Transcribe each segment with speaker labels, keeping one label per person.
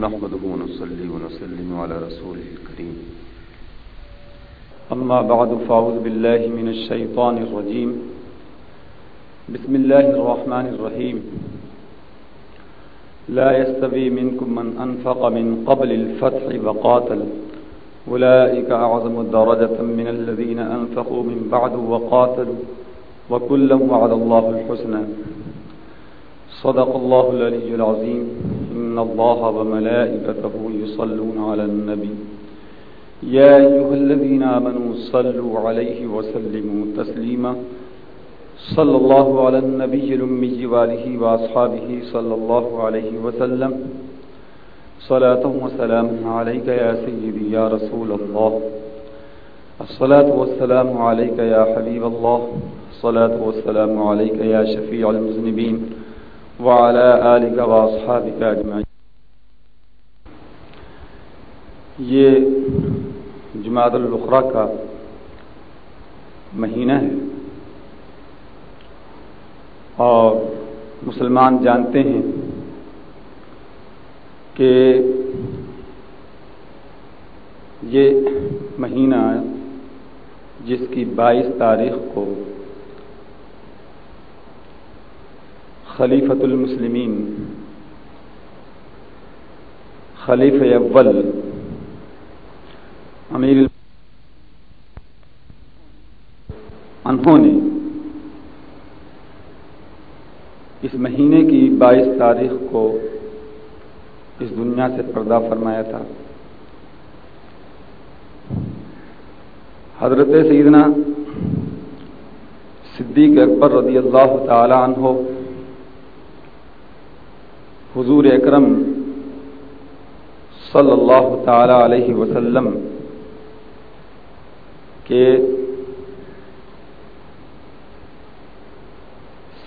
Speaker 1: نحمده ونصلي ونسلم على رسوله الكريم أما بعد فأعوذ بالله من الشيطان الرجيم بسم الله الرحمن الرحيم لا يستوي منكم من أنفق من قبل الفتح وقاتل أولئك أعظم درجة من الذين أنفقوا من بعد وقاتلوا وكلا وعد الله الحسنى صدق الله العلي العظيم إن الله وملائكته يصلون على النبي يا أيها الذين آمنوا صلوا عليه وسلموا تسليما صلى الله على النبي لمي واله وأصحابه صلى الله عليه وسلم صلاة وسلام عليك يا سيدي يا رسول الله الصلاة والسلام عليك يا حبيب الله الصلاة والسلام عليك يا شفيع المذنبين وعلى آلك وأصحابك أجمعين یہ جماعت القرا کا مہینہ ہے اور مسلمان جانتے ہیں کہ یہ مہینہ جس کی بائیس تاریخ کو خلیفۃ المسلمین خلیف اول امیر انہوں نے اس مہینے کی بائیس تاریخ کو اس دنیا سے پردہ فرمایا تھا حضرت سیدنا صدیق اکبر رضی اللہ تعالی عنہ حضور اکرم صلی اللہ تعالی علیہ وسلم کہ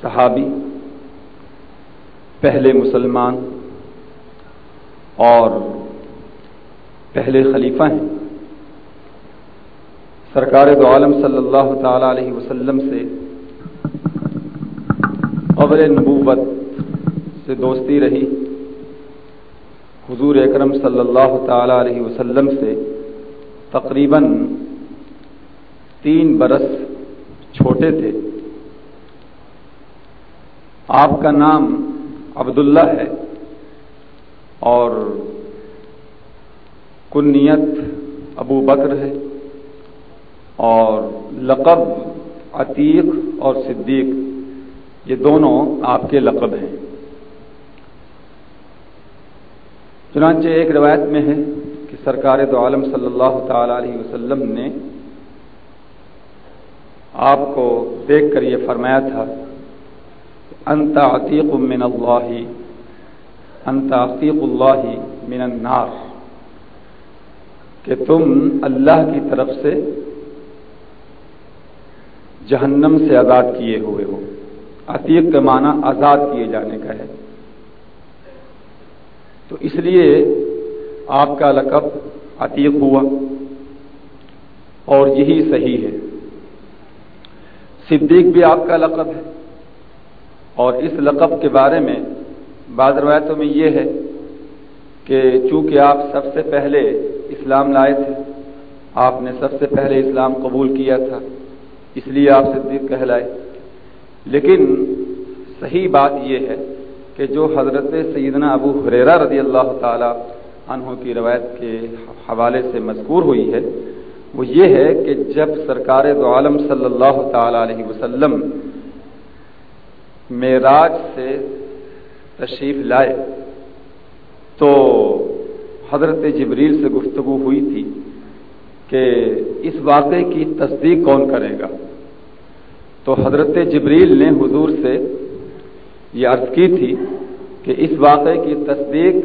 Speaker 1: صحابی پہلے مسلمان اور پہلے خلیفہ ہیں سرکار دو عالم صلی اللہ تعالی علیہ وسلم سے قبر نبوت سے دوستی رہی حضور اکرم صلی اللہ تعالی علیہ وسلم سے تقریباً تین برس چھوٹے تھے آپ کا نام عبداللہ ہے اور کنیت ابو بکر ہے اور لقب عتیق اور صدیق یہ دونوں آپ کے لقب ہیں چنانچہ ایک روایت میں ہے کہ سرکار تو عالم صلی اللہ تعالی علیہ وسلم نے آپ کو دیکھ کر یہ فرمایا تھا انت عتیق من اللہ انت عتیق اللہ من النار کہ تم اللہ کی طرف سے جہنم سے آزاد کیے ہوئے ہو عتیق کے معنی آزاد کیے جانے کا ہے تو اس لیے آپ کا لقب عتیق ہوا اور یہی صحیح ہے صدیق بھی آپ کا لقب ہے اور اس لقب کے بارے میں بعض روایتوں میں یہ ہے کہ چونکہ آپ سب سے پہلے اسلام لائے تھے آپ نے سب سے پہلے اسلام قبول کیا تھا اس لیے آپ صدیق کہلائے لیکن صحیح بات یہ ہے کہ جو حضرت سیدنا ابو حریرا رضی اللہ تعالی عنہ کی روایت کے حوالے سے مذکور ہوئی ہے وہ یہ ہے کہ جب سرکار دو عالم صلی اللہ تعالی علیہ وسلم معراج سے تشریف لائے تو حضرت جبریل سے گفتگو ہوئی تھی کہ اس واقعے کی تصدیق کون کرے گا تو حضرت جبریل نے حضور سے یہ عرض کی تھی کہ اس واقعے کی تصدیق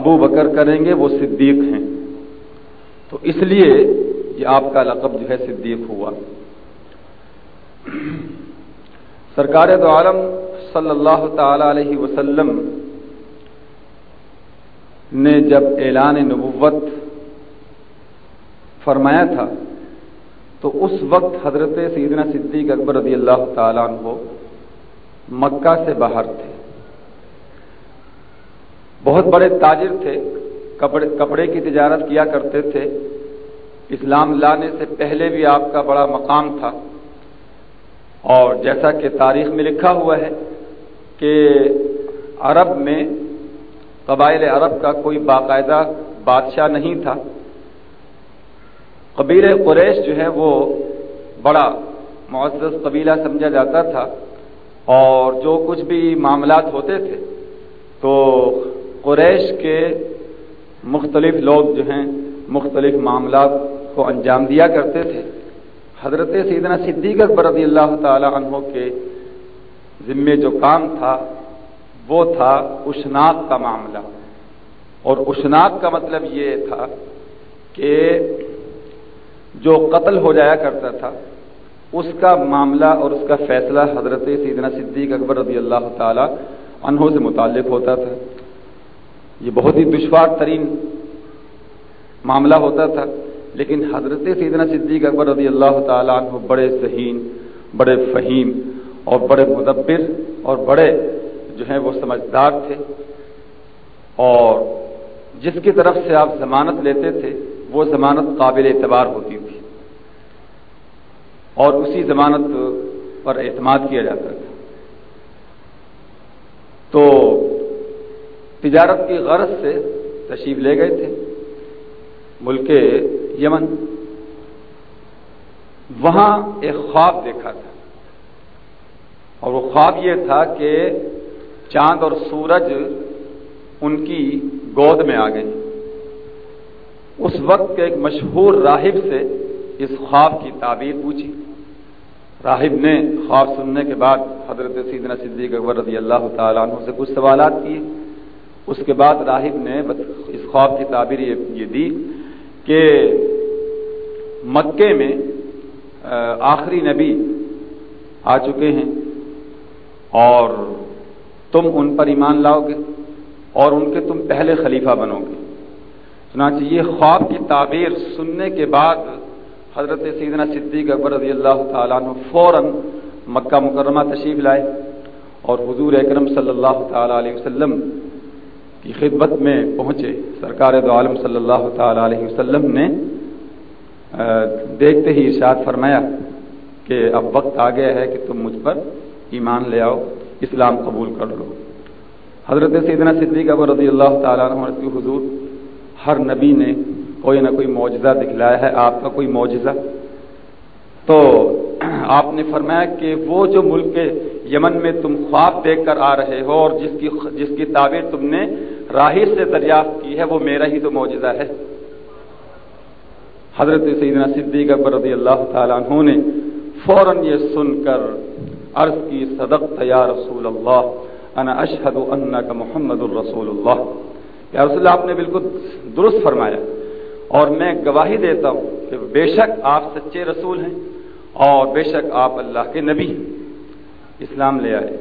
Speaker 1: ابو بکر کریں گے وہ صدیق ہیں تو اس لیے یہ آپ کا لقب جو ہے صدیق ہوا سرکار تو عالم صلی اللہ تعالی علیہ وسلم نے جب اعلان نبوت فرمایا تھا تو اس وقت حضرت سیدنا صدیق اکبر رضی اللہ تعالیٰ عنہ مکہ سے باہر تھے بہت بڑے تاجر تھے کپڑے کپڑے کی تجارت کیا کرتے تھے اسلام لانے سے پہلے بھی آپ کا بڑا مقام تھا اور جیسا کہ تاریخ میں لکھا ہوا ہے کہ عرب میں قبائل عرب کا کوئی باقاعدہ بادشاہ نہیں تھا قبیل قریش جو ہے وہ بڑا معزز قبیلہ سمجھا جاتا تھا اور جو کچھ بھی معاملات ہوتے تھے تو قریش کے مختلف لوگ جو ہیں مختلف معاملات کو انجام دیا کرتے تھے حضرت سیدنا صدیق اکبر رضی اللہ تعالی عنہ کے ذمے جو کام تھا وہ تھا اشناک کا معاملہ اور اشناک کا مطلب یہ تھا کہ جو قتل ہو جایا کرتا تھا اس کا معاملہ اور اس کا فیصلہ حضرت سیدنا صدیق اکبر رضی اللہ تعالی عنہ سے متعلق ہوتا تھا یہ بہت ہی دشوار ترین معاملہ ہوتا تھا لیکن حضرت سیدنا صدیق اکبر رضی اللہ تعالیٰ عنہ بڑے ذہین بڑے فہیم اور بڑے مدبر اور بڑے جو ہیں وہ سمجھدار تھے اور جس کی طرف سے آپ ضمانت لیتے تھے وہ ضمانت قابل اعتبار ہوتی تھی اور اسی ضمانت پر اعتماد کیا جاتا تھا تو تجارت کی غرض سے تشریف لے گئے تھے ملک یمن وہاں ایک خواب دیکھا تھا اور وہ خواب یہ تھا کہ چاند اور سورج ان کی گود میں آ گئے اس وقت کے ایک مشہور راہب سے اس خواب کی تعبیر پوچھی راہب نے خواب سننے کے بعد حضرت سیدنا صدیق اکبر رضی اللہ تعالیٰ عنہ سے کچھ سوالات کیے اس کے بعد راہب نے اس خواب کی تعبیر یہ دی کہ مکے میں آخری نبی آ چکے ہیں اور تم ان پر ایمان لاؤ گے اور ان کے تم پہلے خلیفہ بنو گے چنانچہ یہ خواب کی تعبیر سننے کے بعد حضرت سیدنا صدیق اکبر رضی اللہ تعالیٰ عنہ فوراً مکہ مکرمہ تشریف لائے اور حضور اکرم صلی اللہ تعالیٰ علیہ وسلم کی خدمت میں پہنچے سرکار دو عالم صلی اللہ تعالی علیہ وسلم نے دیکھتے ہی ارشاد فرمایا کہ اب وقت آ گیا ہے کہ تم مجھ پر ایمان لے آؤ اسلام قبول کر لو حضرت سیدنا صدیق ابو رضی اللہ تعالیٰ کی حضور ہر نبی نے کوئی نہ کوئی معجزہ دکھلایا ہے آپ کا کوئی معجزہ تو آپ نے فرمایا کہ وہ جو ملک یمن میں تم خواب دیکھ کر آ رہے ہو اور جس کی جس کی تعبیر تم نے راہی سے دریافت کی ہے وہ میرا ہی تو معجزہ ہے حضرت سیدنا صدیق اکبر رضی اللہ تعالیٰ عنہ نے فوراً یہ سن کر عرض کی صدق یا رسول اللہ انا اشہد اللہ کا محمد الرسول اللہ یا رسول اللہ آپ نے بالکل درست فرمایا اور میں گواہی دیتا ہوں کہ بے شک آپ سچے رسول ہیں اور بے شک آپ اللہ کے نبی ہیں اسلام لے آئے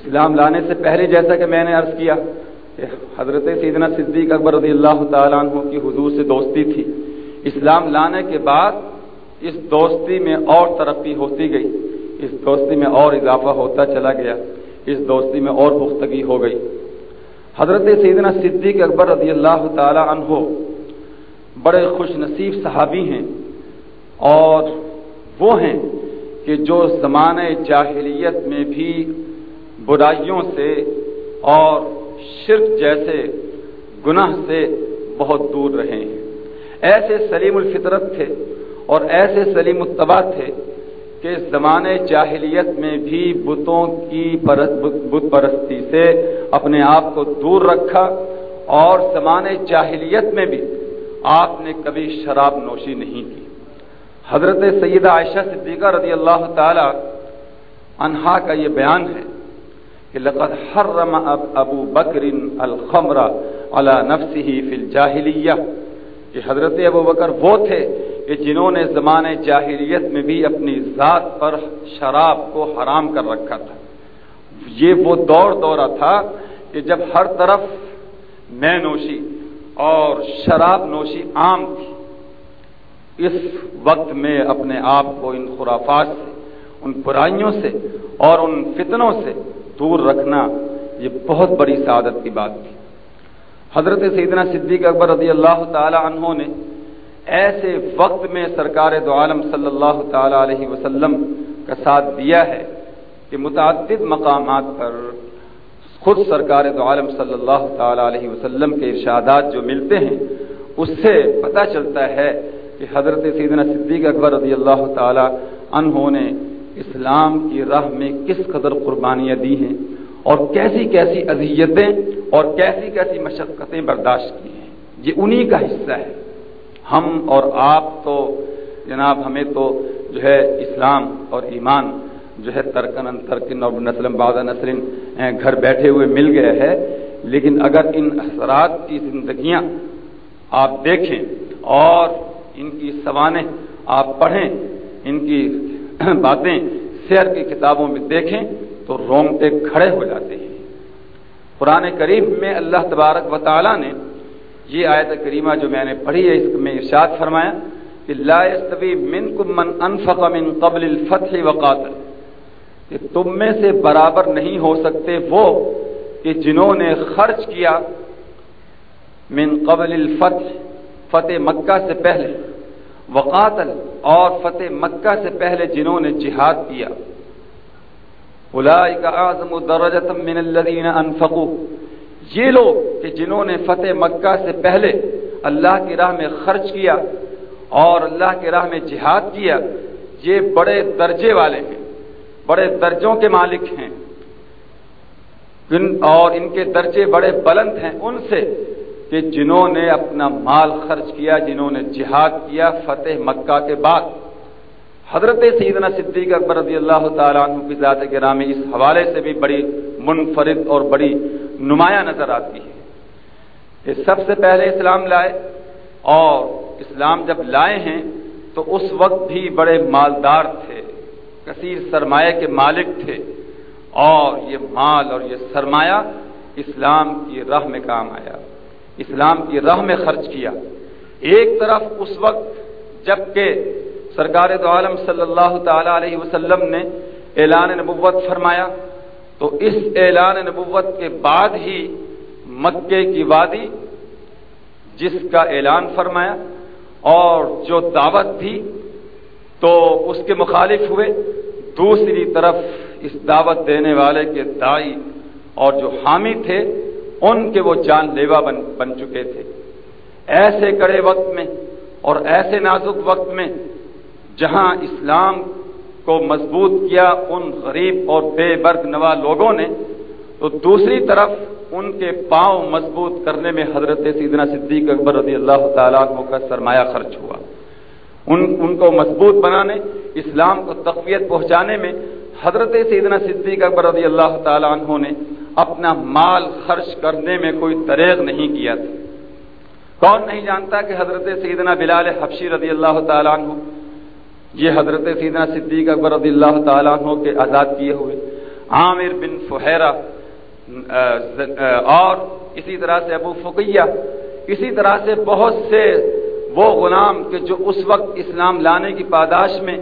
Speaker 1: اسلام لانے سے پہلے جیسا کہ میں نے عرض کیا کہ حضرت سیدنا صدیق اکبر رضی اللہ تعالیٰ عنہ کی حضور سے دوستی تھی اسلام لانے کے بعد اس دوستی میں اور ترقی ہوتی گئی اس دوستی میں اور اضافہ ہوتا چلا گیا اس دوستی میں اور پختگی ہو گئی حضرت سیدنا صدیق اکبر رضی اللہ تعالیٰ عنہ بڑے خوش نصیب صحابی ہیں اور وہ ہیں کہ جو زمانہ جاہلیت میں بھی برائیوں سے اور شرک جیسے گناہ سے بہت دور رہے ہیں ایسے سلیم الفطرت تھے اور ایسے سلیم التبا تھے کہ زمانے جاہلیت میں بھی بتوں کی بت پرستی سے اپنے آپ کو دور رکھا اور زمانۂ جاہلیت میں بھی آپ نے کبھی شراب نوشی نہیں کی
Speaker 2: حضرت سیدہ
Speaker 1: عائشہ صدیقہ رضی اللہ تعالی انہا کا یہ بیان ہے کہ لقد حرم اب ابو بکر الخمر على نفسه في الجاہلیہ کہ حضرت ابو بکر وہ تھے کہ جنہوں نے زمان جاہلیت میں بھی اپنی ذات پر شراب کو حرام کر رکھا تھا یہ وہ دور دورہ تھا کہ جب ہر طرف میں نوشی اور شراب نوشی عام تھی اس وقت میں اپنے آپ کو ان خرافات سے ان برائیوں سے اور ان فتنوں سے دور رکھنا یہ بہت بڑی سعادت کی بات تھی حضرت سیدنا صدیق اکبر رضی اللہ تعالی عنہ نے ایسے وقت میں سرکار دو عالم صلی اللہ تعالی علیہ وسلم کا ساتھ دیا ہے کہ متعدد مقامات پر خود سرکار دو عالم صلی اللہ تعالی علیہ وسلم کے ارشادات جو ملتے ہیں اس سے پتہ چلتا ہے کہ حضرت سیدنا صدیق اکبر رضی اللہ تعالی عنہ نے اسلام کی راہ میں کس قدر قربانیاں دی ہیں اور کیسی کیسی اذیتیں اور کیسی کیسی مشقتیں برداشت کی ہیں یہ انہی کا حصہ ہے ہم اور آپ تو جناب ہمیں تو جو ہے اسلام اور ایمان جو ہے ترکن ترکن اور نسلم باد نسل گھر بیٹھے ہوئے مل گئے ہے لیکن اگر ان اثرات کی زندگیاں آپ دیکھیں اور ان کی سوانح آپ پڑھیں ان کی باتیں سیر کی کتابوں میں دیکھیں تو رونگتے کھڑے ہو جاتے ہیں قرآن کریم میں اللہ تبارک و تعالیٰ نے یہ آیت کریمہ جو میں نے پڑھی ہے اس میں ارشاد فرمایا کہ لا استوی من من انفق من قبل الفتح وقاتل کہ تم میں سے برابر نہیں ہو سکتے وہ کہ جنہوں نے خرچ کیا من قبل الفتح فتح مکہ سے پہلے وقاتل اور فتح مکہ سے پہلے جنہوں نے جہاد کیا من الذین یہ لوگ کہ جنہوں نے فتح مکہ سے پہلے اللہ کی راہ میں خرچ کیا اور اللہ کی راہ میں جہاد کیا یہ بڑے درجے والے ہیں بڑے درجوں کے مالک ہیں اور ان کے درجے بڑے بلند ہیں ان سے کہ جنہوں نے اپنا مال خرچ کیا جنہوں نے جہاد کیا فتح مکہ کے بعد حضرت سیدنا صدیق اکبر رضی اللہ تعالیٰ عنہ کی ذات رامی اس حوالے سے بھی بڑی منفرد اور بڑی نمایاں نظر آتی ہے کہ سب سے پہلے اسلام لائے اور اسلام جب لائے ہیں تو اس وقت بھی بڑے مالدار تھے کثیر سرمایہ کے مالک تھے اور یہ مال اور یہ سرمایہ اسلام کی راہ میں کام آیا اسلام کی راہ میں خرچ کیا ایک طرف اس وقت جب کہ سرکار تو عالم صلی اللہ تعالی علیہ وسلم نے اعلان نبوت فرمایا تو اس اعلان نبوت کے بعد ہی مکے کی وادی جس کا اعلان فرمایا اور جو دعوت تھی تو اس کے مخالف ہوئے دوسری طرف اس دعوت دینے والے کے دائی اور جو حامی تھے ان کے وہ جان لیوا بن بن چکے تھے ایسے کڑے وقت میں اور ایسے نازک وقت میں جہاں اسلام کو مضبوط کیا ان غریب اور بے برگ نوا لوگوں نے تو دوسری طرف ان کے پاؤں مضبوط کرنے میں حضرت سیدنا صدیق اکبر رضی اللہ تعالیٰ کا سرمایہ خرچ ہوا ان ان کو مضبوط بنانے اسلام کو تقویت پہنچانے میں حضرت سیدنا صدیق اکبر رضی اللہ تعالیٰ عنہ نے اپنا مال خرچ کرنے میں کوئی تریغ نہیں کیا تھا کون نہیں جانتا کہ حضرت سیدنا بلال حبشی رضی اللہ تعالیٰ عنہ یہ حضرت سیدنا صدیق اکبر رضی اللہ تعالیٰ عنہ کے آزاد کیے ہوئے عامر بن فہیرہ اور اسی طرح سے ابو فقیہ اسی طرح سے بہت سے وہ غلام کہ جو اس وقت اسلام لانے کی پاداش میں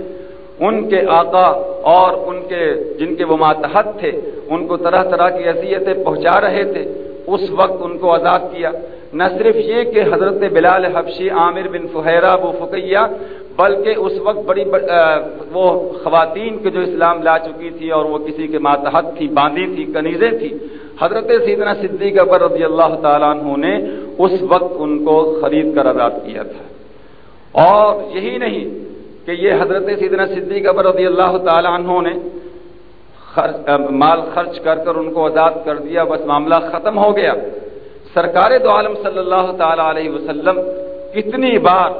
Speaker 1: ان کے آقا اور ان کے جن کے وہ ماتحت تھے ان کو طرح طرح کی اذیتیں پہنچا رہے تھے اس وقت ان کو آزاد کیا نہ صرف یہ کہ حضرت بلال حبشی عامر بن فہیرہ وہ فقیہ بلکہ اس وقت بڑی بڑ... آ... وہ خواتین کے جو اسلام لا چکی تھی اور وہ کسی کے ماتحت تھی باندھی تھی کنیزیں تھی حضرت سیدنا صدیق اکبر رضی اللہ تعالیٰ عنہ نے اس وقت ان کو خرید کر آزاد کیا تھا اور یہی نہیں کہ یہ حضرت سیدنا صدیق رضی اللہ تعالیٰ عنہ نے مال خرچ کر کر ان کو آزاد کر دیا بس معاملہ ختم ہو گیا سرکار دو عالم صلی اللہ تعالیٰ علیہ وسلم کتنی بار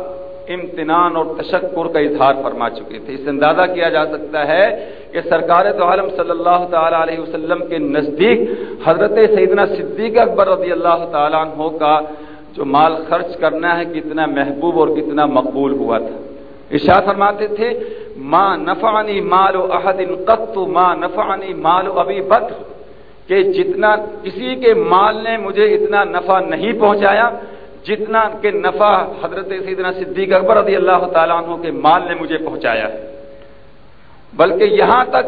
Speaker 1: امتنان اور تشکر کا اظہار فرما چکے تھے اسے اندازہ کیا جا سکتا ہے کہ سرکار تو عالم صلی اللہ تعالیٰ علیہ وسلم کے نزدیک حضرت سیدنا صدیق اکبر رضی اللہ تعالیٰ عنہ کا جو مال خرچ کرنا ہے کتنا محبوب اور کتنا مقبول ہوا تھا اشاع فرماتے تھے ما نفعنی مال و احد قط ما نفعنی مال و ابی بد کہ جتنا کسی کے مال نے مجھے اتنا نفع نہیں پہنچایا جتنا کہ نفع حضرت سیدنا صدیق اکبر رضی اللہ تعالیٰ عنہ کے مال نے مجھے پہنچایا بلکہ یہاں تک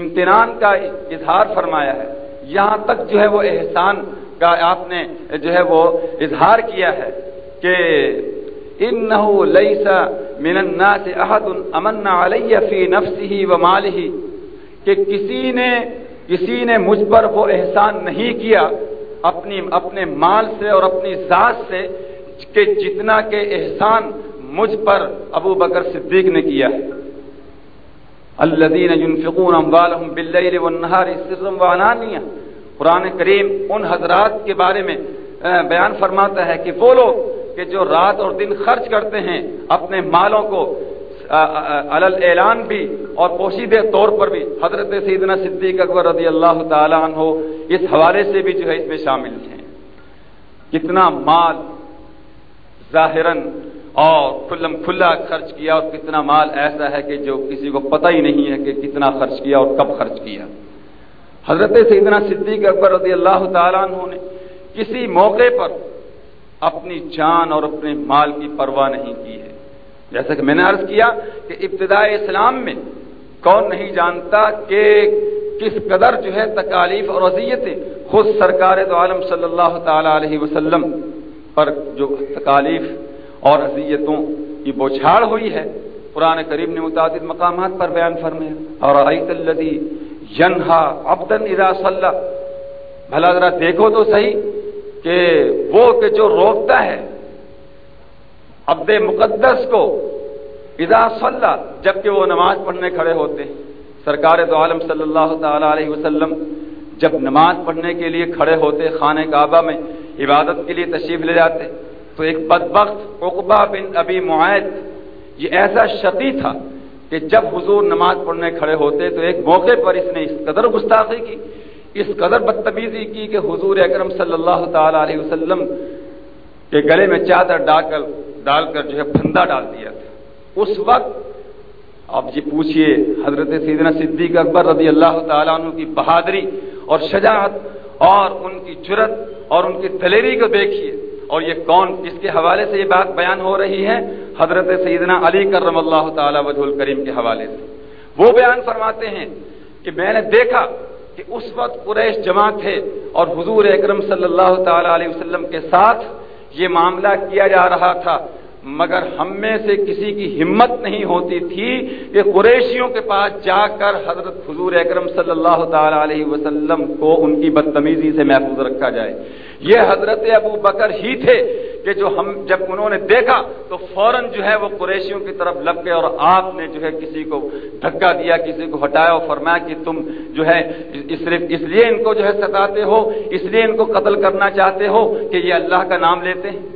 Speaker 1: امتنان کا اظہار فرمایا ہے یہاں تک جو ہے وہ احسان کا آپ نے جو ہے وہ اظہار کیا ہے کہ انه ليس من الناس احد امن علي في نفسه وماله کہ کسی نے کسی نے مجھ پر وہ احسان نہیں کیا اپنی اپنے مال سے اور اپنی ذات سے کہ جتنا کہ احسان مجھ پر ابو بکر صدیق نے کیا ہے الذين ينفقون اموالهم بالليل والنهار سرا وعلانيا قران کریم ان حضرات کے بارے میں بیان فرماتا ہے کہ وہ لوگ کہ جو رات اور دن خرچ کرتے ہیں اپنے مالوں کو علل اعلان بھی اور پوشیدہ طور پر بھی حضرت سیدنا صدیق اکبر رضی اللہ تعالیٰ عنہ اس حوالے سے بھی جو ہے اس میں شامل ہیں کتنا مال ظاہر اور کھلم کھلا خرچ کیا اور کتنا مال ایسا ہے کہ جو کسی کو پتہ ہی نہیں ہے کہ کتنا خرچ کیا اور کب خرچ کیا حضرت سیدنا صدیق اکبر رضی اللہ تعالیٰ عنہ نے کسی موقع پر اپنی جان اور اپنے مال کی پرواہ نہیں کی ہے جیسا کہ میں نے عرض کیا کہ ابتدائی اسلام میں کون نہیں جانتا کہ کس قدر جو ہے تکالیف اور اذیتیں خود سرکار تو عالم صلی اللہ تعالی علیہ وسلم پر جو تکالیف اور اذیتوں کی بوچھاڑ ہوئی ہے قرآن قریب نے متعدد مقامات پر بیان فرمایا اور اذا صلی بھلا ذرا دیکھو تو صحیح کہ وہ کہ جو روکتا ہے عبد مقدس کو ادا صلی اللہ جب کہ وہ نماز پڑھنے کھڑے ہوتے ہیں سرکار عالم صلی اللہ تعالیٰ علیہ وسلم جب نماز پڑھنے کے لیے کھڑے ہوتے خانہ کعبہ میں عبادت کے لیے تشریف لے جاتے تو ایک بد عقبہ بن ابی معاہد یہ ایسا شتی تھا کہ جب حضور نماز پڑھنے کھڑے ہوتے تو ایک موقع پر اس نے اس قدر گستاخی کی اس قدر بدتمیزی کی کہ حضور اکرم صلی اللہ تعالی علیہ وسلم کے گلے میں چادر ڈال کر ڈال کر جو ہے پھندا ڈال دیا تھا اس وقت آپ جی پوچھئے حضرت سیدنا صدیق اکبر رضی اللہ تعالیٰ عنہ کی بہادری اور شجاعت اور ان کی جرت اور ان کی دلیری کو دیکھیے اور یہ کون اس کے حوالے سے یہ بات بیان ہو رہی ہے حضرت سیدنا علی کرم اللہ تعالیٰ وجہ الکریم کے حوالے سے وہ بیان فرماتے ہیں کہ میں نے دیکھا کہ اس وقت قریش جمع تھے اور حضور اکرم صلی اللہ تعالی علیہ وسلم کے ساتھ یہ معاملہ کیا جا رہا تھا مگر ہم میں سے کسی کی ہمت نہیں ہوتی تھی کہ قریشیوں کے پاس جا کر حضرت حضور اکرم صلی اللہ تعالی علیہ وسلم کو ان کی بدتمیزی سے محفوظ رکھا جائے یہ حضرت ابو بکر ہی تھے کہ جو ہم جب انہوں نے دیکھا تو فوراً جو ہے وہ قریشیوں کی طرف لگ گئے اور آپ نے جو ہے کسی کو دھکا دیا کسی کو ہٹایا اور فرمایا کہ تم جو ہے صرف اس لیے ان کو جو ہے ستاتے ہو اس لیے ان کو قتل کرنا چاہتے ہو کہ یہ اللہ کا نام لیتے ہیں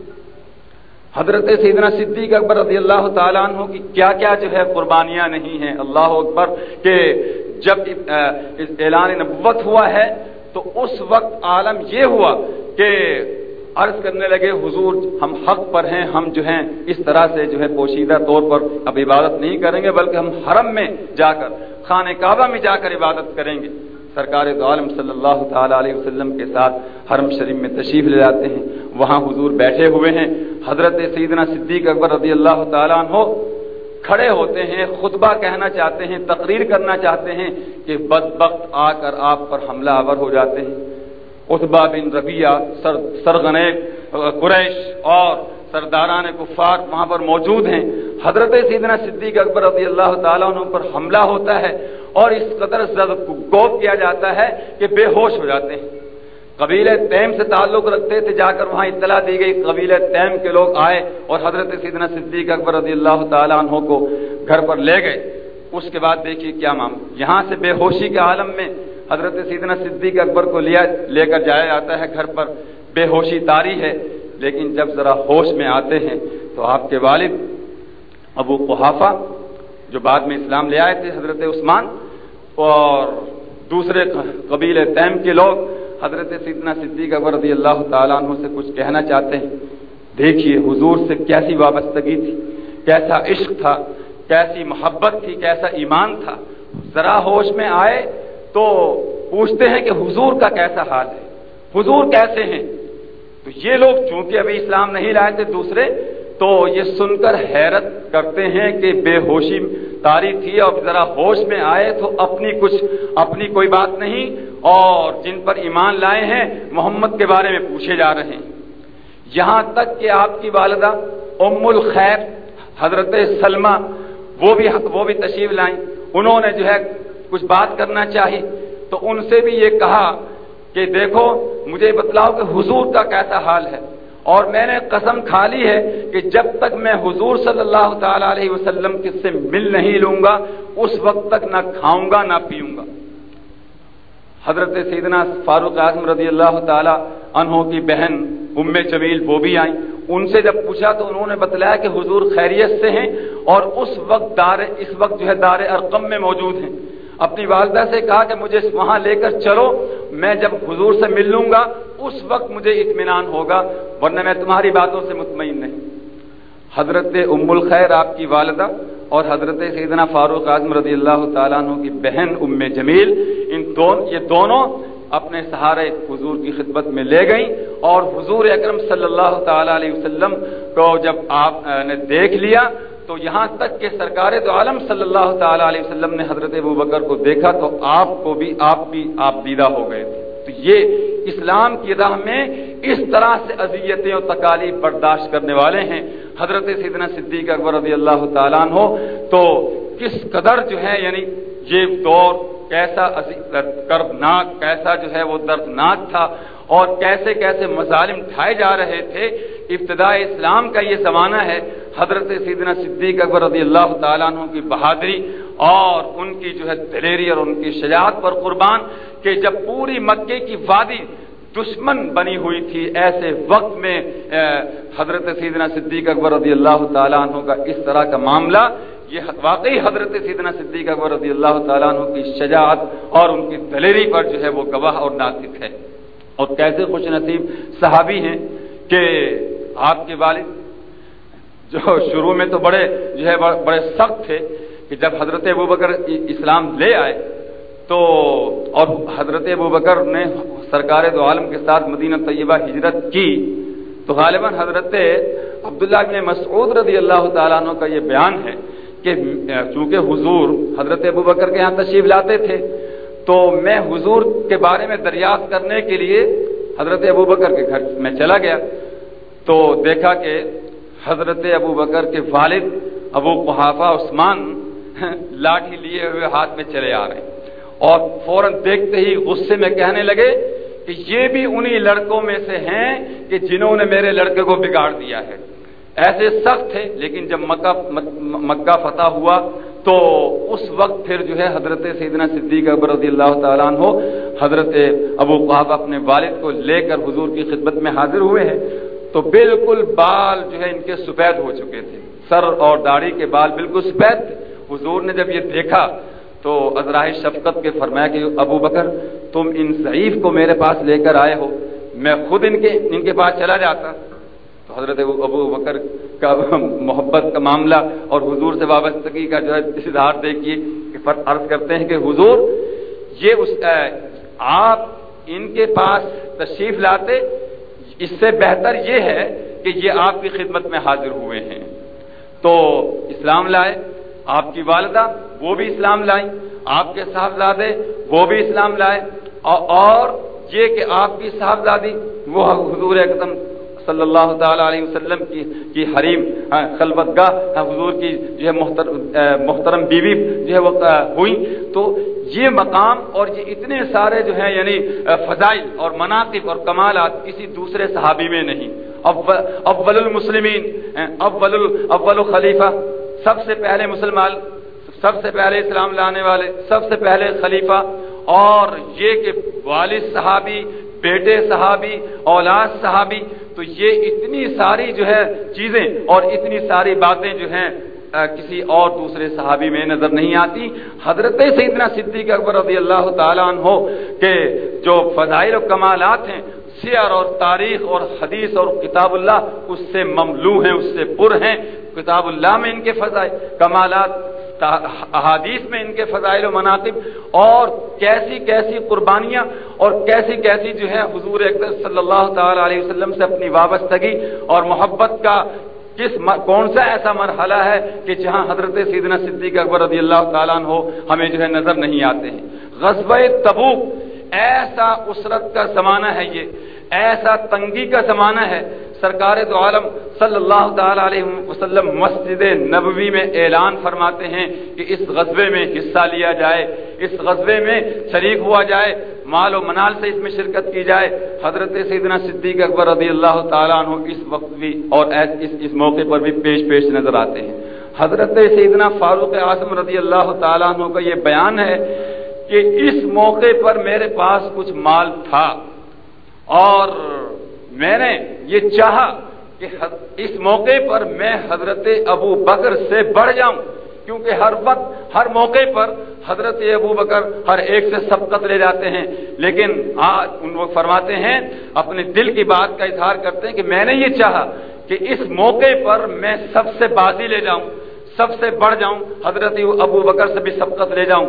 Speaker 1: حضرت سیدنا صدیق اکبر رضی اللہ تعالیٰ عنہ کی کیا کیا جو ہے قربانیاں نہیں ہیں اللہ اکبر کہ جب اعلان نبوت ہوا ہے تو اس وقت عالم یہ ہوا کہ عرض کرنے لگے حضور ہم حق پر ہیں ہم جو ہیں اس طرح سے جو ہے پوشیدہ طور پر اب عبادت نہیں کریں گے بلکہ ہم حرم میں جا کر خانہ کعبہ میں جا کر عبادت کریں گے سرکار دعالم صلی اللہ تعالی علیہ وسلم کے ساتھ حرم شریف میں تشریف لے جاتے ہیں وہاں حضور بیٹھے ہوئے ہیں حضرت سیدنا صدیق اکبر رضی اللہ تعالیٰ عنہ کھڑے ہوتے ہیں خطبہ کہنا چاہتے ہیں تقریر کرنا چاہتے ہیں کہ بد آ کر آپ پر حملہ آور ہو جاتے ہیں اتبا بن ربیہ سر سرغن قریش اور سرداران کفار وہاں پر موجود ہیں حضرت سیدنا صدیق اکبر رضی اللہ تعالیٰ عنہ پر حملہ ہوتا ہے اور اس قدر سے کیا جاتا ہے کہ بے ہوش ہو جاتے ہیں قبیل تیم سے تعلق رکھتے تھے جا کر وہاں اطلاع دی گئی قبیل تیم کے لوگ آئے اور حضرت سیدنا صدیق اکبر رضی اللہ تعالیٰ عنہ کو گھر پر لے گئے اس کے بعد دیکھیے کیا معاملہ یہاں سے بے ہوشی کے عالم میں حضرت سیدنا صدیق اکبر کو لیا لے کر جایا جاتا ہے گھر پر بے ہوشی تاری ہے لیکن جب ذرا ہوش میں آتے ہیں تو آپ کے والد ابو قحافہ جو بعد میں اسلام لے آئے تھے حضرت عثمان اور دوسرے قبیل تیم کے لوگ حضرت سیدنا صدیق اکبر رضی اللہ تعالیٰ عنہ سے کچھ کہنا چاہتے ہیں دیکھیے حضور سے کیسی وابستگی تھی کیسا عشق تھا کیسی محبت تھی کیسا ایمان تھا ذرا ہوش میں آئے تو پوچھتے ہیں کہ حضور کا کیسا حال ہے حضور کیسے ہیں تو یہ لوگ چونکہ ابھی اسلام نہیں لائے تھے دوسرے تو یہ سن کر حیرت کرتے ہیں کہ بے ہوشی تھی اور ذرا ہوش میں آئے تو اپنی کچھ اپنی کوئی بات نہیں اور جن پر ایمان لائے ہیں محمد کے بارے میں پوچھے جا رہے ہیں یہاں تک کہ آپ کی والدہ ام الخیر حضرت سلمہ وہ بھی وہ بھی تشریف لائیں انہوں نے جو ہے کچھ بات کرنا چاہی تو ان سے بھی یہ کہا کہ دیکھو مجھے بتلاؤ کہ حضور کا کیسا حال ہے اور میں نے قسم کھا لی ہے کہ جب تک میں حضور صلی اللہ تعالی وسلم کس سے مل نہیں لوں گا اس وقت تک نہ کھاؤں گا نہ پیوں گا حضرت سیدنا فاروق اعظم رضی اللہ تعالیٰ انہوں کی بہن ام جمیل وہ بھی آئیں ان سے جب پوچھا تو انہوں نے بتلایا کہ حضور خیریت سے ہیں اور اس وقت دارے اس وقت جو ہے دارے ارقم میں موجود ہیں اپنی والدہ سے کہا کہ مجھے مجھے وہاں لے کر چلو میں جب حضور سے مل لوں گا اس وقت اطمینان ہوگا ورنہ میں تمہاری باتوں سے مطمئن نہیں حضرت ام الخیر آپ کی والدہ اور حضرت سیدنا فاروق اعظم رضی اللہ تعالیٰ عنہ کی بہن ام جمیل ان دون یہ دونوں اپنے سہارے حضور کی خدمت میں لے گئیں اور حضور اکرم صلی اللہ تعالیٰ علیہ وسلم کو جب آپ نے دیکھ لیا تو یہاں تک کہ سرکار تو عالم صلی اللہ تعالیٰ علیہ وسلم نے حضرت ابو بکر کو دیکھا تو آپ کو بھی آپ بھی آپ دیدہ ہو گئے تھے تو یہ اسلام کی راہ میں اس طرح سے اذیتیں اور تکالیف برداشت کرنے والے ہیں حضرت سیدنا صدیق اکبر رضی اللہ تعالیٰ عنہ تو کس قدر جو ہے یعنی یہ دور کیسا کربناک کیسا جو ہے وہ دردناک تھا اور کیسے کیسے مظالم ڈھائے جا رہے تھے ابتداء اسلام کا یہ زمانہ ہے حضرت سیدنا صدیق اکبر رضی اللہ تعالیٰ عنہ کی بہادری اور ان کی جو ہے دلیری اور ان کی شجاعت پر قربان کہ جب پوری مکے کی وادی دشمن بنی ہوئی تھی ایسے وقت میں حضرت سیدنا صدیق اکبر رضی اللہ تعالیٰ عنہ کا اس طرح کا معاملہ یہ واقعی حضرت سیدنا صدیق اکبر رضی اللہ تعالیٰ عنہ کی شجاعت اور ان کی دلیری پر جو ہے وہ گواہ اور ناطق ہے اور کیسے خوش نصیب صحابی ہیں کہ آپ کے والد جو شروع میں تو بڑے جو ہے بڑے سخت تھے کہ جب حضرت ابو بکر اسلام لے آئے تو اور حضرت ابو بکر نے سرکار دو عالم کے ساتھ مدینہ طیبہ ہجرت کی تو غالباً حضرت عبداللہ مسعود رضی اللہ تعالیٰ عنہ کا یہ بیان ہے کہ چونکہ حضور حضرت ابو بکر کے یہاں تشریف لاتے تھے تو میں حضور کے بارے میں دریافت کرنے کے لیے حضرت ابو بکر کے گھر میں چلا گیا تو دیکھا کہ حضرت ابو بکر کے والد ابو قحافہ عثمان لاٹھی لیے ہوئے ہاتھ میں چلے آ رہے ہیں اور فوراً دیکھتے ہی غصے میں کہنے لگے کہ یہ بھی انہی لڑکوں میں سے ہیں کہ جنہوں نے میرے لڑکے کو بگاڑ دیا ہے ایسے سخت تھے لیکن جب مکہ مکہ فتح ہوا تو اس وقت پھر جو ہے حضرت سیدنا صدیق اکبر رضی اللہ تعالیٰ عنہ حضرت ابو قحافہ اپنے والد کو لے کر حضور کی خدمت میں حاضر ہوئے ہیں تو بالکل بال جو ہے ان کے سفید ہو چکے تھے سر اور داڑھی کے بال بالکل سفید تھے حضور نے جب یہ دیکھا تو ازراہ شفقت کے فرمایا کہ ابو بکر تم ان ضعیف کو میرے پاس لے کر آئے ہو میں خود ان کے ان کے پاس چلا جاتا تو حضرت ابو بکر کا محبت کا معاملہ اور حضور سے وابستگی کا جو ہے اظہار دیکھیے کہ عرض کرتے ہیں کہ حضور یہ اس آپ ان کے پاس تشریف لاتے اس سے بہتر یہ ہے کہ یہ آپ کی خدمت میں حاضر ہوئے ہیں تو اسلام لائے آپ کی والدہ وہ بھی اسلام لائیں آپ کے صاحبزادے وہ بھی اسلام لائے اور یہ کہ آپ کی صاحبزادی وہ حضور اقدم صلی اللہ تعالی علیہ وسلم کی حریم ہاں، خلبت گاہ ہاں، حضور کی جو ہے محترم بیوی جو ہے وہ ہوئی تو یہ مقام اور یہ اتنے سارے جو ہیں یعنی فضائل اور مناقب اور کمالات کسی دوسرے صحابی میں نہیں اول المسلمین اول اول خلیفہ سب سے پہلے مسلمان سب سے پہلے اسلام لانے والے سب سے پہلے خلیفہ اور یہ کہ والد صحابی بیٹے صحابی اولاد صحابی تو یہ اتنی ساری جو ہے چیزیں اور اتنی ساری باتیں جو ہیں کسی اور دوسرے صحابی میں نظر نہیں آتی حضرت سیدنا صدیق اکبر رضی اللہ تعالیٰ عنہ کہ جو فضائل و کمالات ہیں سیر اور تاریخ اور حدیث اور کتاب اللہ اس سے مملو ہیں ہیں اس سے پر کتاب اللہ میں ان کے فضائل کمالات احادیث میں ان کے فضائل و مناطب اور کیسی کیسی قربانیاں اور کیسی کیسی جو ہے حضور اکبر صلی اللہ تعالی علیہ وسلم سے اپنی وابستگی اور محبت کا کس کون سا ایسا مرحلہ ہے کہ جہاں حضرت سیدنا صدیق اکبر رضی اللہ تعالیٰ ہو ہمیں جو ہے نظر نہیں آتے ہیں غزوہ تبو ایسا اسرت کا زمانہ ہے یہ ایسا تنگی کا زمانہ ہے سرکار دو عالم صلی اللہ تعالی علیہ وسلم مسجد نبوی میں اعلان فرماتے ہیں کہ اس میں حصہ لیا جائے اس غذبے میں شریک ہوا جائے مال و منال سے اس میں شرکت کی جائے حضرت سیدنا صدیق اکبر رضی اللہ تعالیٰ عنہ اس وقت بھی اور اس اس موقع پر بھی پیش پیش نظر آتے ہیں حضرت سیدنا فاروق اعظم رضی اللہ تعالیٰ عنہ کا یہ بیان ہے کہ اس موقع پر میرے پاس کچھ مال تھا اور میں نے یہ چاہا کہ اس موقع پر میں حضرت ابو بکر سے بڑھ جاؤں کیونکہ ہر وقت ہر موقع پر حضرت ابو بکر ہر ایک سے سبقت لے جاتے ہیں لیکن آج ان لوگ فرماتے ہیں اپنے دل کی بات کا اظہار کرتے ہیں کہ میں نے یہ چاہا کہ اس موقع پر میں سب سے بازی لے جاؤں سب سے بڑھ جاؤں حضرت ابو بکر سے بھی سبقت لے جاؤں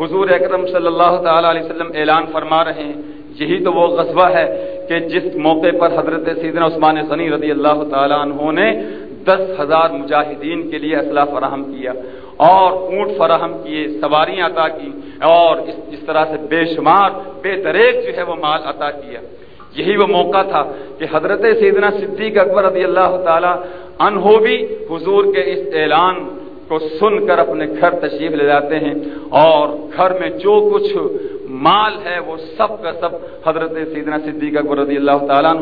Speaker 1: حضور اکرم صلی اللہ تعالی علیہ وسلم اعلان فرما رہے ہیں یہی تو وہ غصبہ ہے کہ جس موقع پر حضرت سیدنا عثمان غنی رضی اللہ تعالیٰ عنہ نے دس ہزار مجاہدین کے لیے اسلحہ فراہم کیا اور اونٹ فراہم کیے سواریاں عطا کی اور اس, اس طرح سے بے شمار بے دریک جو ہے وہ مال عطا کیا یہی وہ موقع تھا کہ حضرت سیدنا صدیق اکبر رضی اللہ تعالیٰ عنہ بھی حضور کے اس اعلان کو سن کر اپنے گھر تشریف لے جاتے ہیں اور گھر میں جو کچھ مال ہے وہ سب کا سب حضرت سیدنا صدیق اکبر رضی اللہ تعالیٰ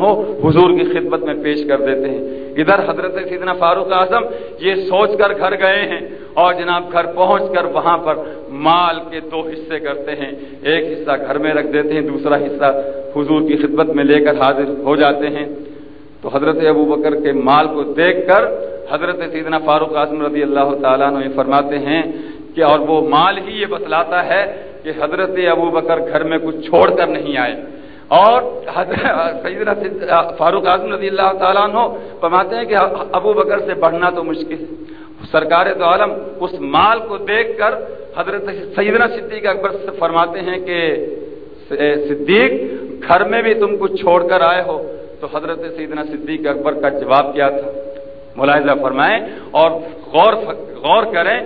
Speaker 1: حضور کی خدمت میں پیش کر دیتے ہیں ادھر حضرت سیدنا فاروق اعظم یہ سوچ کر گھر گئے ہیں اور جناب گھر پہنچ کر وہاں پر مال کے دو حصے کرتے ہیں ایک حصہ گھر میں رکھ دیتے ہیں دوسرا حصہ حضور کی خدمت میں لے کر حاضر ہو جاتے ہیں تو حضرت ابو بکر کے مال کو دیکھ کر حضرت سیدنا فاروق اعظم رضی اللہ تعالیٰ نے فرماتے ہیں کہ اور وہ مال ہی یہ بتلاتا ہے کہ حضرت ابو بکر گھر میں کچھ چھوڑ کر نہیں آئے اور سیدنا فاروق اعظم رضی اللہ تعالیٰ عنہ فرماتے ہیں کہ ابو بکر سے بڑھنا تو مشکل ہے سرکار تو عالم اس مال کو دیکھ کر حضرت سیدنا صدیق اکبر سے فرماتے ہیں کہ صدیق گھر میں بھی تم کچھ چھوڑ کر آئے ہو تو حضرت سیدنا صدیق اکبر کا جواب کیا تھا ملاحظہ فرمائیں اور غور غور کریں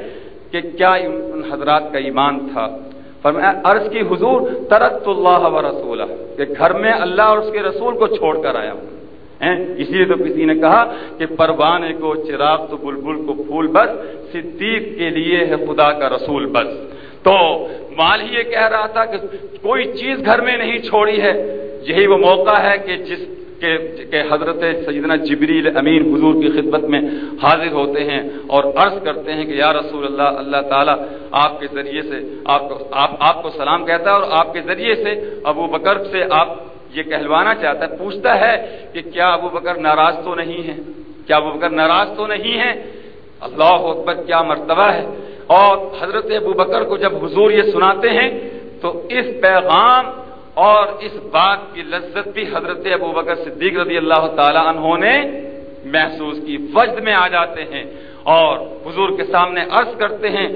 Speaker 1: کہ کیا ان حضرات کا ایمان تھا میں گھر میں اس کے رسول کو چھوڑ کر آیا ہوں لیے تو کسی نے کہا کہ پروانے کو چراغ تو بلبل کو پھول بس صدیق کے لیے ہے خدا کا رسول بس تو مال ہی یہ کہہ رہا تھا کہ کوئی چیز گھر میں نہیں چھوڑی ہے یہی وہ موقع ہے کہ جس کہ حضرت سیدنا جبریل امین حضور کی خدمت میں حاضر ہوتے ہیں اور عرض کرتے ہیں کہ یا رسول اللہ اللہ تعالیٰ آپ کے ذریعے سے آپ آپ آپ کو کو سلام کہتا ہے اور آپ کے ذریعے سے ابو بکر سے آپ یہ کہلوانا چاہتا ہے پوچھتا ہے کہ کیا ابو بکر ناراض تو نہیں ہے کیا ابو بکر ناراض تو نہیں ہے اللہ اکبر کیا مرتبہ ہے اور حضرت ابو بکر کو جب حضور یہ سناتے ہیں تو اس پیغام اور اس بات کی لذت بھی حضرت ابو بکر صدیق رضی اللہ تعالی عنہ نے محسوس کی وجد میں آ جاتے ہیں اور حضور کے سامنے عرض کرتے ہیں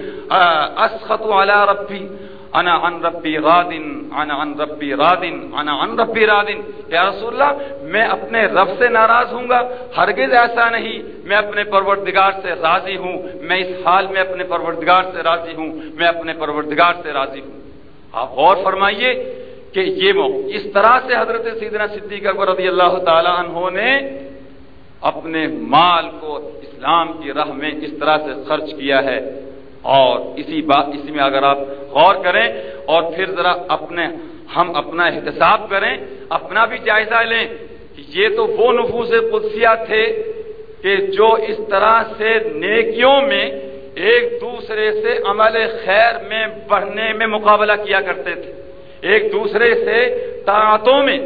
Speaker 1: اسخط علی ربی انا ان ربی رادن یا رسول اللہ میں اپنے رب سے ناراض ہوں گا ہرگز ایسا نہیں میں اپنے پروردگار سے راضی ہوں میں اس حال میں اپنے پروردگار سے راضی ہوں میں اپنے پروردگار سے راضی ہوں آپ غور فرمائیے کہ یہ اس طرح سے حضرت سیدنا صدیق اکبر رضی اللہ تعالیٰ عنہ نے اپنے مال کو اسلام کی راہ میں اس طرح سے خرچ کیا ہے اور اسی بات اسی میں اگر آپ غور کریں اور پھر ذرا اپنے ہم اپنا احتساب کریں اپنا بھی جائزہ لیں یہ تو وہ نفوس قدسیہ تھے کہ جو اس طرح سے نیکیوں میں ایک دوسرے سے عمل خیر میں بڑھنے میں مقابلہ کیا کرتے تھے ایک دوسرے سے طاعتوں میں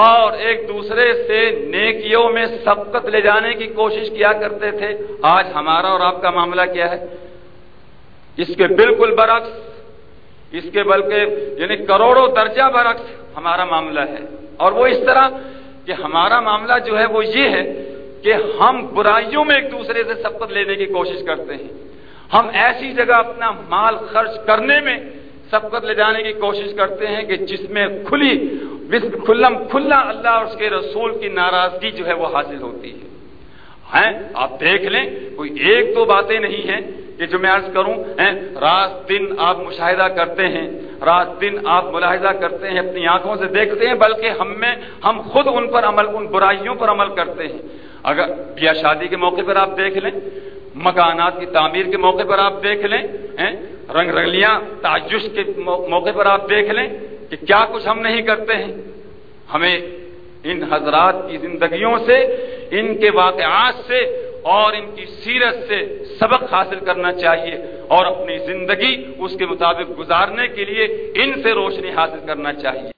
Speaker 1: اور ایک دوسرے سے نیکیوں میں سبقت لے جانے کی کوشش کیا کرتے تھے آج ہمارا اور آپ کا معاملہ کیا ہے اس کے بالکل برعکس اس کے بلکہ یعنی کروڑوں درجہ برعکس ہمارا معاملہ ہے اور وہ اس طرح کہ ہمارا معاملہ جو ہے وہ یہ ہے کہ ہم برائیوں میں ایک دوسرے سے سبقت لینے کی کوشش کرتے ہیں ہم ایسی جگہ اپنا مال خرچ کرنے میں سبقت لے جانے کی کوشش کرتے ہیں کہ جس میں کھلی کھلم کھلا اللہ اور اس کے رسول کی ناراضگی جو ہے وہ حاصل ہوتی ہے آپ دیکھ لیں کوئی ایک دو باتیں نہیں ہیں کہ جو میں عرض کروں رات دن آپ مشاہدہ کرتے ہیں رات دن آپ ملاحظہ کرتے ہیں اپنی آنکھوں سے دیکھتے ہیں بلکہ ہم میں ہم خود ان پر عمل ان برائیوں پر عمل کرتے ہیں اگر بیا شادی کے موقع پر آپ دیکھ لیں مکانات کی تعمیر کے موقع پر آپ دیکھ لیں رنگ رنگلیاں تعج کے موقع پر آپ دیکھ لیں کہ کیا کچھ ہم نہیں کرتے ہیں ہمیں ان حضرات کی زندگیوں سے ان کے واقعات سے اور ان کی سیرت سے سبق حاصل کرنا چاہیے اور اپنی زندگی اس کے مطابق گزارنے کے لیے ان سے روشنی حاصل کرنا چاہیے